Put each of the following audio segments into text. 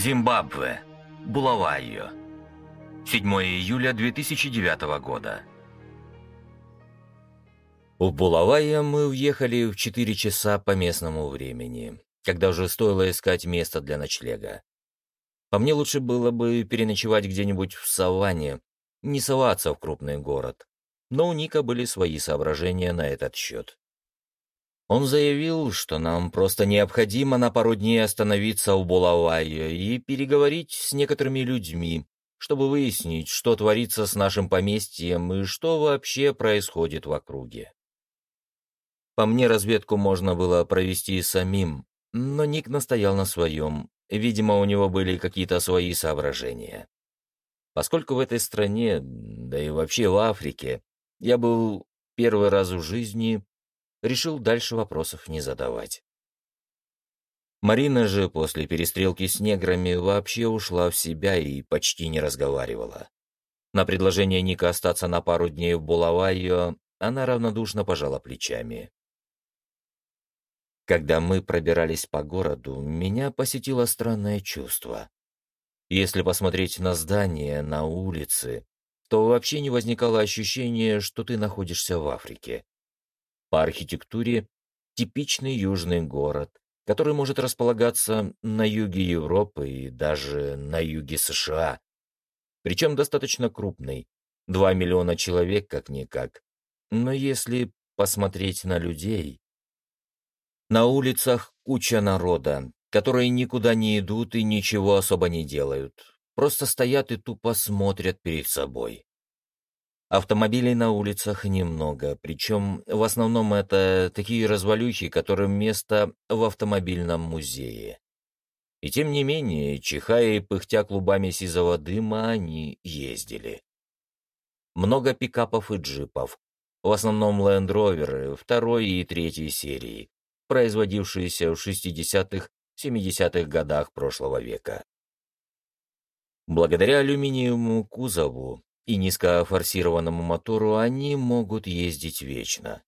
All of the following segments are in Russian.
Зимбабве. Булавайо. 7 июля 2009 года. В Булавайо мы уехали в 4 часа по местному времени, когда уже стоило искать место для ночлега. По мне лучше было бы переночевать где-нибудь в саванне, не соваться в крупный город. Но у Ника были свои соображения на этот счет. Он заявил, что нам просто необходимо на пару дней остановиться у Булавайо и переговорить с некоторыми людьми, чтобы выяснить, что творится с нашим поместьем и что вообще происходит в округе. По мне, разведку можно было провести самим, но Ник настоял на своем. Видимо, у него были какие-то свои соображения. Поскольку в этой стране, да и вообще в Африке, я был первый раз в жизни, решил дальше вопросов не задавать. Марина же после перестрелки с неграми вообще ушла в себя и почти не разговаривала. На предложение Ника остаться на пару дней в Булавайо она равнодушно пожала плечами. Когда мы пробирались по городу, меня посетило странное чувство. Если посмотреть на здания, на улицы, то вообще не возникало ощущения, что ты находишься в Африке. По архитектуре типичный южный город, который может располагаться на юге Европы и даже на юге США. Причем достаточно крупный, 2 миллиона человек как-никак. Но если посмотреть на людей... На улицах куча народа, которые никуда не идут и ничего особо не делают, просто стоят и тупо смотрят перед собой. Автомобилей на улицах немного, причем в основном это такие развалюхи, которым место в автомобильном музее. И тем не менее, чихая и пыхтя клубами сизого дыма, они ездили. Много пикапов и джипов, в основном Land Rover второй и третьей серии, производившиеся в 60-х, 70-х годах прошлого века. Благодаря алюминиевому кузову и низкофорсированному мотору они могут ездить вечно.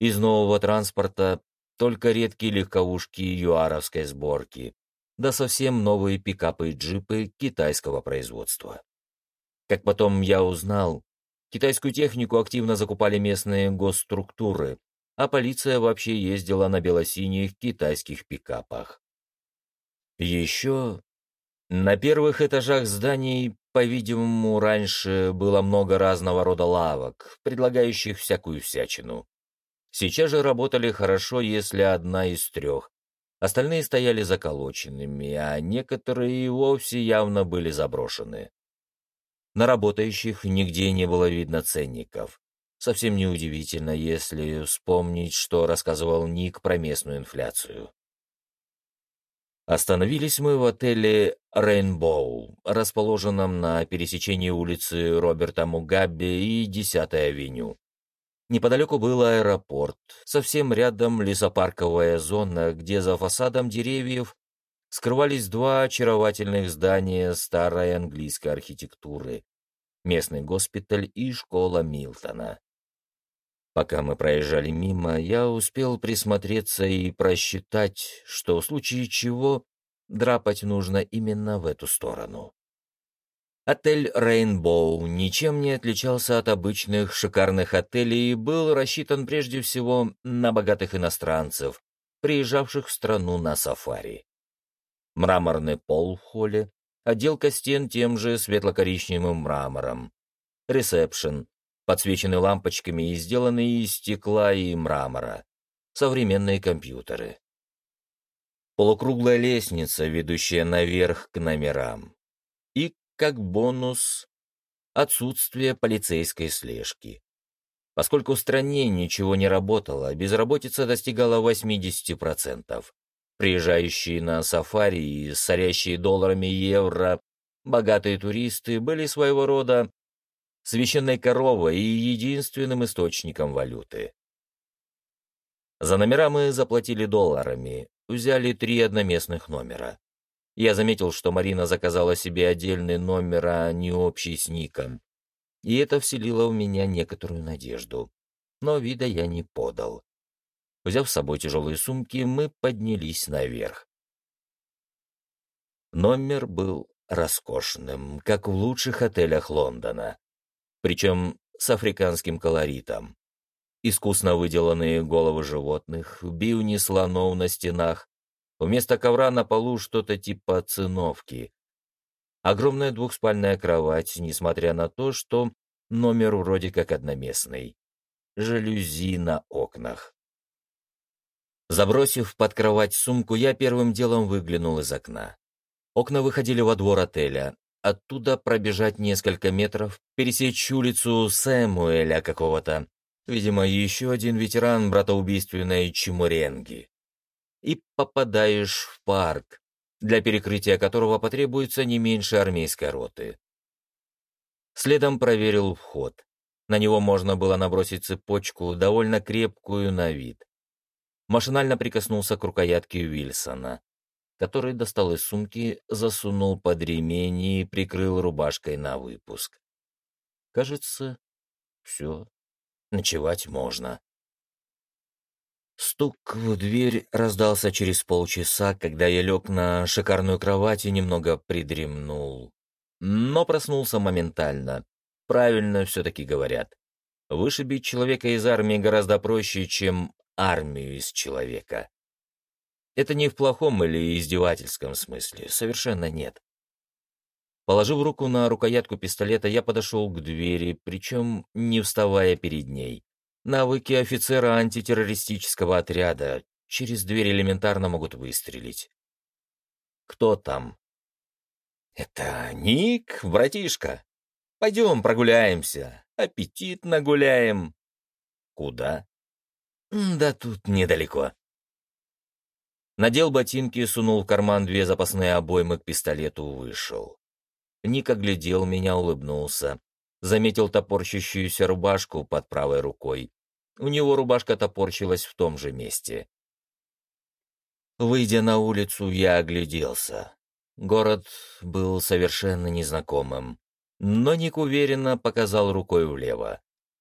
Из нового транспорта только редкие легковушки юаровской сборки, да совсем новые пикапы и джипы китайского производства. Как потом я узнал, китайскую технику активно закупали местные госструктуры, а полиция вообще ездила на белосиних китайских пикапах. Еще на первых этажах зданий, по-видимому, раньше было много разного рода лавок, предлагающих всякую всячину. Сейчас же работали хорошо, если одна из трех. Остальные стояли заколоченными, а некоторые и вовсе явно были заброшены. На работающих нигде не было видно ценников. Совсем неудивительно, если вспомнить, что рассказывал Ник про местную инфляцию. Остановились мы в отеле «Рейнбоу», расположенном на пересечении улицы Роберта Мугабе и 10-й авеню. Неподалеку был аэропорт, совсем рядом лесопарковая зона, где за фасадом деревьев скрывались два очаровательных здания старой английской архитектуры, местный госпиталь и школа Милтона. Пока мы проезжали мимо, я успел присмотреться и просчитать, что в случае чего драпать нужно именно в эту сторону. Отель «Рейнбоу» ничем не отличался от обычных шикарных отелей и был рассчитан прежде всего на богатых иностранцев, приезжавших в страну на сафари. Мраморный пол в холле, отделка стен тем же светло-коричневым мрамором, ресепшн, подсвечены лампочками и сделанные из стекла и мрамора. Современные компьютеры. Полукруглая лестница, ведущая наверх к номерам. И, как бонус, отсутствие полицейской слежки. Поскольку в стране ничего не работало, безработица достигала 80%. Приезжающие на сафари и сорящие долларами евро богатые туристы были своего рода священной коровой и единственным источником валюты. За номера мы заплатили долларами, взяли три одноместных номера. Я заметил, что Марина заказала себе отдельный номер, а не общий с Ником. И это вселило в меня некоторую надежду. Но вида я не подал. Взяв с собой тяжелые сумки, мы поднялись наверх. Номер был роскошным, как в лучших отелях Лондона, причем с африканским колоритом. Искусно выделанные головы животных, бивни слонов на стенах, вместо ковра на полу что-то типа циновки. Огромная двухспальная кровать, несмотря на то, что номер вроде как одноместный. Жалюзи на окнах. Забросив под кровать сумку, я первым делом выглянул из окна. Окна выходили во двор отеля. Оттуда пробежать несколько метров, пересечь улицу Сэмуэля какого-то. Видимо, еще один ветеран братоубийственной Чемуренги. И попадаешь в парк, для перекрытия которого потребуется не меньше армейской роты. Следом проверил вход. На него можно было набросить цепочку, довольно крепкую на вид. Машинально прикоснулся к рукоятке Уильсона который достал из сумки, засунул под ремень и прикрыл рубашкой на выпуск. Кажется, все, ночевать можно. Стук в дверь раздался через полчаса, когда я лег на шикарную кровать и немного придремнул. Но проснулся моментально. Правильно все-таки говорят. Вышибить человека из армии гораздо проще, чем армию из человека. Это не в плохом или издевательском смысле, совершенно нет. Положив руку на рукоятку пистолета, я подошел к двери, причем не вставая перед ней. Навыки офицера антитеррористического отряда через дверь элементарно могут выстрелить. Кто там? Это Ник, братишка. Пойдем прогуляемся, аппетит нагуляем. Куда? Да тут недалеко. Надел ботинки, сунул в карман две запасные обоймы к пистолету, вышел. Ник оглядел меня, улыбнулся. Заметил топорщащуюся рубашку под правой рукой. У него рубашка топорщилась в том же месте. Выйдя на улицу, я огляделся. Город был совершенно незнакомым. Но Ник уверенно показал рукой влево.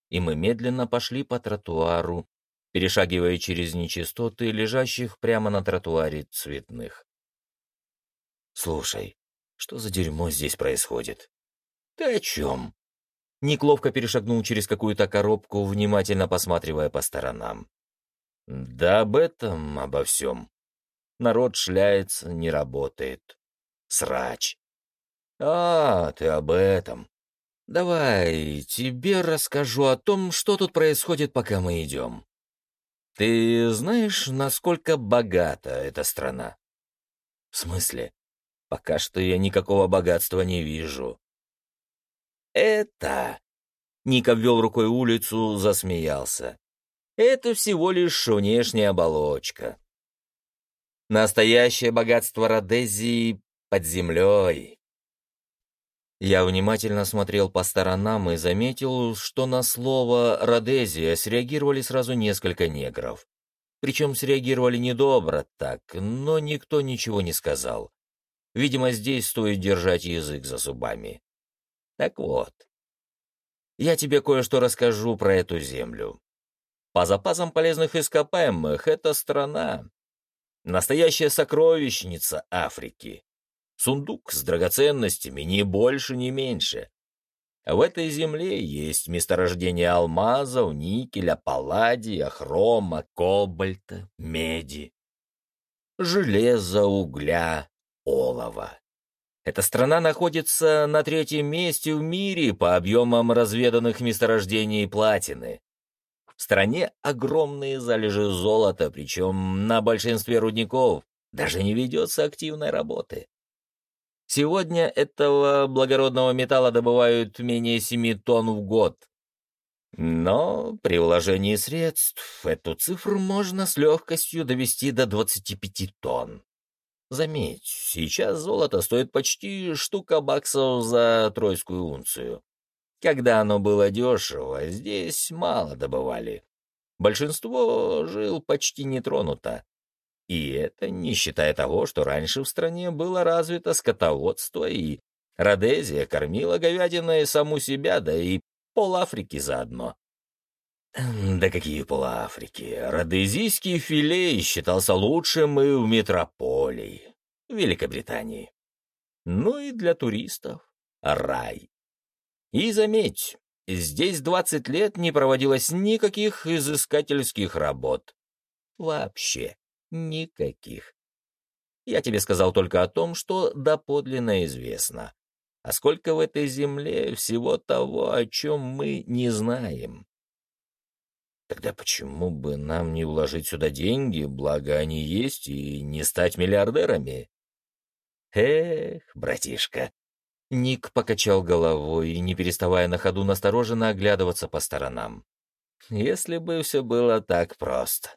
И мы медленно пошли по тротуару, перешагивая через нечистоты, лежащих прямо на тротуаре цветных. «Слушай, что за дерьмо здесь происходит?» «Ты о чем?» Ник ловко перешагнул через какую-то коробку, внимательно посматривая по сторонам. «Да об этом, обо всем. Народ шляется, не работает. Срач». «А, ты об этом. Давай, тебе расскажу о том, что тут происходит, пока мы идем». Ты знаешь, насколько богата эта страна? В смысле? Пока что я никакого богатства не вижу. Это... Ник обвел рукой улицу, засмеялся. Это всего лишь внешняя оболочка. Настоящее богатство Родезии под землей. Я внимательно смотрел по сторонам и заметил, что на слово «Родезия» среагировали сразу несколько негров. Причем среагировали недобро так, но никто ничего не сказал. Видимо, здесь стоит держать язык за зубами. Так вот, я тебе кое-что расскажу про эту землю. По запасам полезных ископаемых эта страна — настоящая сокровищница Африки. Сундук с драгоценностями, ни больше, ни меньше. В этой земле есть месторождение алмазов, никеля, палладия, хрома, кобальта, меди, железа, угля, олова. Эта страна находится на третьем месте в мире по объемам разведанных месторождений платины. В стране огромные залежи золота, причем на большинстве рудников даже не ведется активной работы. Сегодня этого благородного металла добывают менее 7 тонн в год. Но при вложении средств эту цифру можно с легкостью довести до 25 тонн. Заметь, сейчас золото стоит почти штука баксов за тройскую унцию. Когда оно было дешево, здесь мало добывали. Большинство жил почти нетронуто. И это не считая того, что раньше в стране было развито скотоводство, и Родезия кормила говядиной саму себя, да и пол Африки заодно. Да какие пол Африки? Родезийский филей считался лучшим и в метрополии, Великобритании. Ну и для туристов — рай. И заметь, здесь 20 лет не проводилось никаких изыскательских работ. Вообще никаких. Я тебе сказал только о том, что доподлинно известно. А сколько в этой земле всего того, о чем мы не знаем? Тогда почему бы нам не вложить сюда деньги, благо они есть, и не стать миллиардерами? Эх, братишка. Ник покачал головой, не переставая на ходу настороженно оглядываться по сторонам. Если бы все было так просто.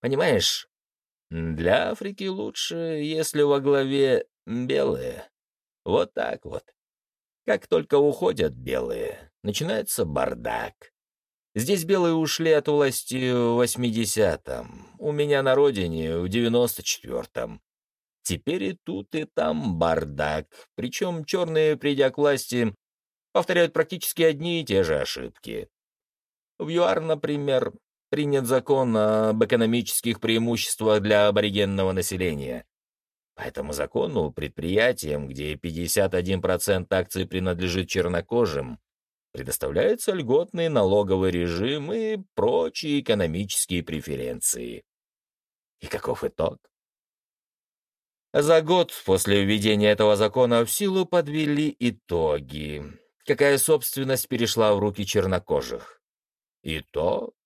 Понимаешь, для Африки лучше, если во главе белые. Вот так вот. Как только уходят белые, начинается бардак. Здесь белые ушли от власти в 80-м, у меня на родине в 94-м. Теперь и тут, и там бардак, причем черные, придя к власти, повторяют практически одни и те же ошибки. В ЮАР, например, принят закон об экономических преимуществах для аборигенного населения. По этому закону предприятиям, где 51% акций принадлежит чернокожим, предоставляется льготный налоговый режим и прочие экономические преференции. И каков итог? За год после введения этого закона в силу подвели итоги. Какая собственность перешла в руки чернокожих? Итог.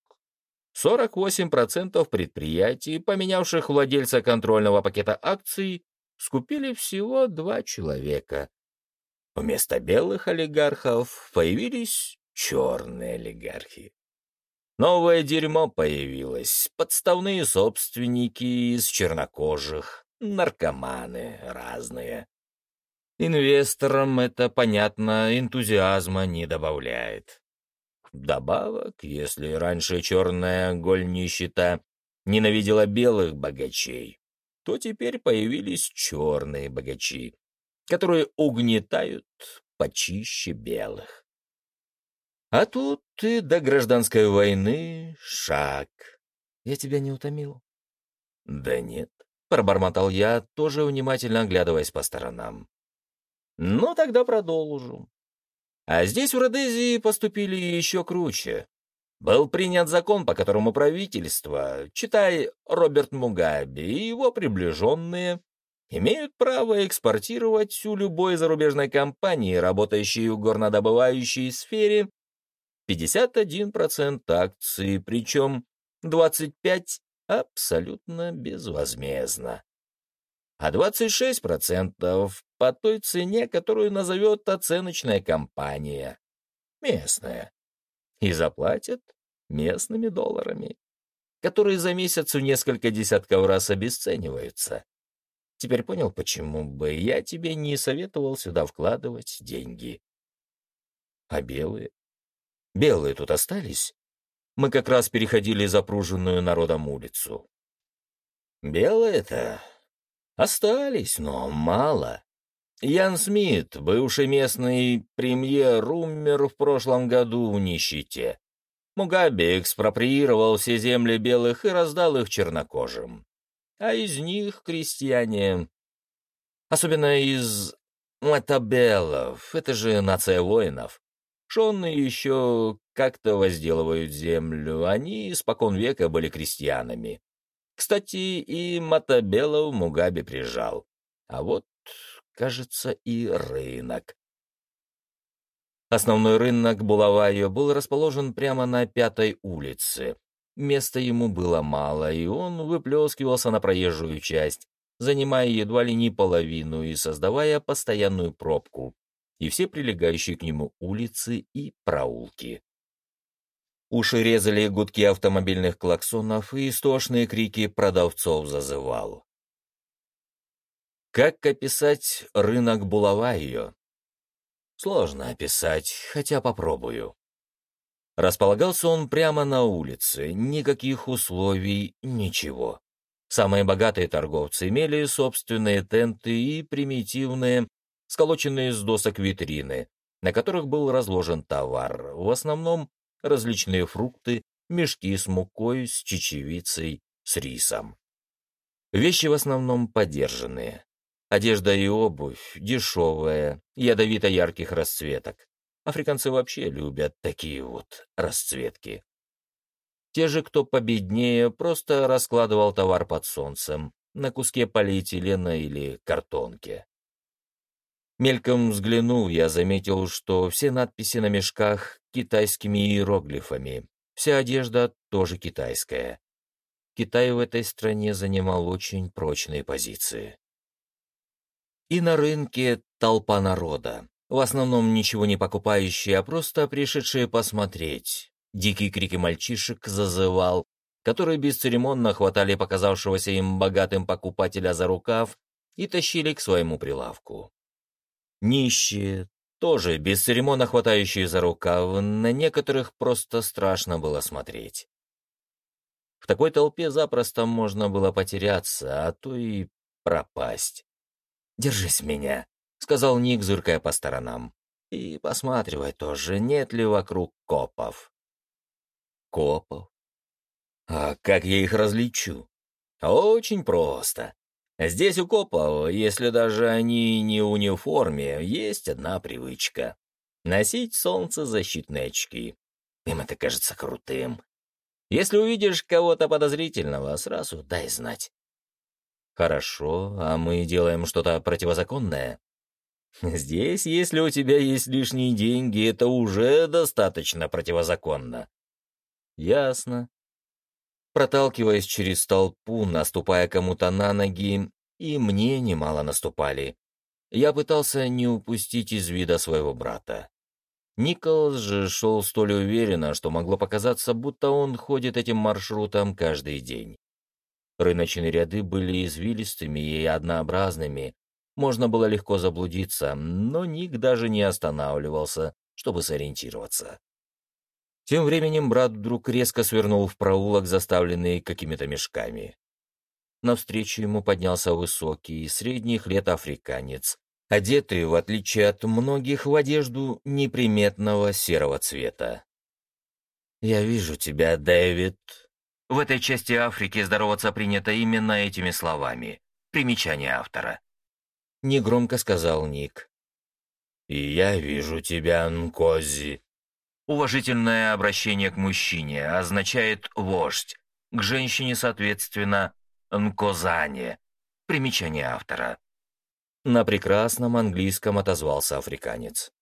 48% предприятий, поменявших владельца контрольного пакета акций, скупили всего два человека. Вместо белых олигархов появились черные олигархи. Новое дерьмо появилось, подставные собственники из чернокожих, наркоманы разные. Инвесторам это, понятно, энтузиазма не добавляет. Добавок, если раньше черная голь нищета ненавидела белых богачей, то теперь появились черные богачи, которые угнетают почище белых. А тут ты до гражданской войны шаг. Я тебя не утомил? Да нет, пробормотал я, тоже внимательно оглядываясь по сторонам. Ну, тогда продолжу. А здесь в Родезии поступили еще круче. Был принят закон, по которому правительство, читай Роберт Мугаби и его приближенные, имеют право экспортировать у любой зарубежной компании, работающей в горнодобывающей сфере, 51% акций, причем 25% абсолютно безвозмездно. А 26% по той цене, которую назовет оценочная компания, местная, и заплатят местными долларами, которые за месяц в несколько десятков раз обесцениваются. Теперь понял, почему бы я тебе не советовал сюда вкладывать деньги. А белые? Белые тут остались? Мы как раз переходили запруженную народом улицу. Белые-то остались, но мало. Ян Смит, бывший местный премьер, умер в прошлом году в нищете. Мугаби экспроприировал все земли белых и раздал их чернокожим а из них крестьяне. Особенно из матабелов, это же нация воинов. Шонны еще как-то возделывают землю, они испокон века были крестьянами. Кстати, и Матабелов Мугаби прижал. А вот, кажется, и рынок. Основной рынок Булавайо был расположен прямо на Пятой улице, Места ему было мало, и он выплескивался на проезжую часть, занимая едва ли не половину и создавая постоянную пробку, и все прилегающие к нему улицы и проулки. Уши резали гудки автомобильных клаксонов и истошные крики продавцов зазывал. Как описать рынок Булавайо? Сложно описать, хотя попробую. Располагался он прямо на улице, никаких условий, ничего. Самые богатые торговцы имели собственные тенты и примитивные, сколоченные из досок витрины, на которых был разложен товар, в основном различные фрукты, мешки с мукой, с чечевицей, с рисом. Вещи в основном подержанные. Одежда и обувь дешевая, ядовито-ярких расцветок. Африканцы вообще любят такие вот расцветки. Те же, кто победнее, просто раскладывал товар под солнцем, на куске полиэтилена или картонке. Мельком взглянув, я заметил, что все надписи на мешках китайскими иероглифами. Вся одежда тоже китайская. Китай в этой стране занимал очень прочные позиции. И на рынке толпа народа. В основном ничего не покупающие, а просто пришедшие посмотреть. Дикие крики мальчишек зазывал, которые бесцеремонно хватали показавшегося им богатым покупателя за рукав и тащили к своему прилавку. Нищие, тоже бесцеремонно хватающие за рукав, на некоторых просто страшно было смотреть. В такой толпе запросто можно было потеряться, а то и пропасть. «Держись меня», — сказал Ник, зыркая по сторонам. «И посматривай тоже, нет ли вокруг копов». «Копов? А как я их различу? Очень просто. Здесь у копов, если даже они не в униформе, есть одна привычка — носить солнцезащитные очки. Им это кажется крутым. Если увидишь кого-то подозрительного, сразу дай знать. Хорошо, а мы делаем что-то противозаконное? Здесь, если у тебя есть лишние деньги, это уже достаточно противозаконно. Ясно. Проталкиваясь через толпу, наступая кому-то на ноги, и мне немало наступали. Я пытался не упустить из вида своего брата. Николас же шел столь уверенно, что могло показаться, будто он ходит этим маршрутом каждый день. Рыночные ряды были извилистыми и однообразными, можно было легко заблудиться, но Ник даже не останавливался, чтобы сориентироваться. Тем временем брат вдруг резко свернул в проулок, заставленный какими-то мешками. Навстречу ему поднялся высокий, средних лет африканец, одетый, в отличие от многих, в одежду неприметного серого цвета. «Я вижу тебя, Дэвид». В этой части Африки здороваться принято именно этими словами. Примечание автора. Негромко сказал Ник. «И я вижу тебя, Нкози». Уважительное обращение к мужчине означает «вождь», к женщине, соответственно, «нкозане». Примечание автора. На прекрасном английском отозвался африканец.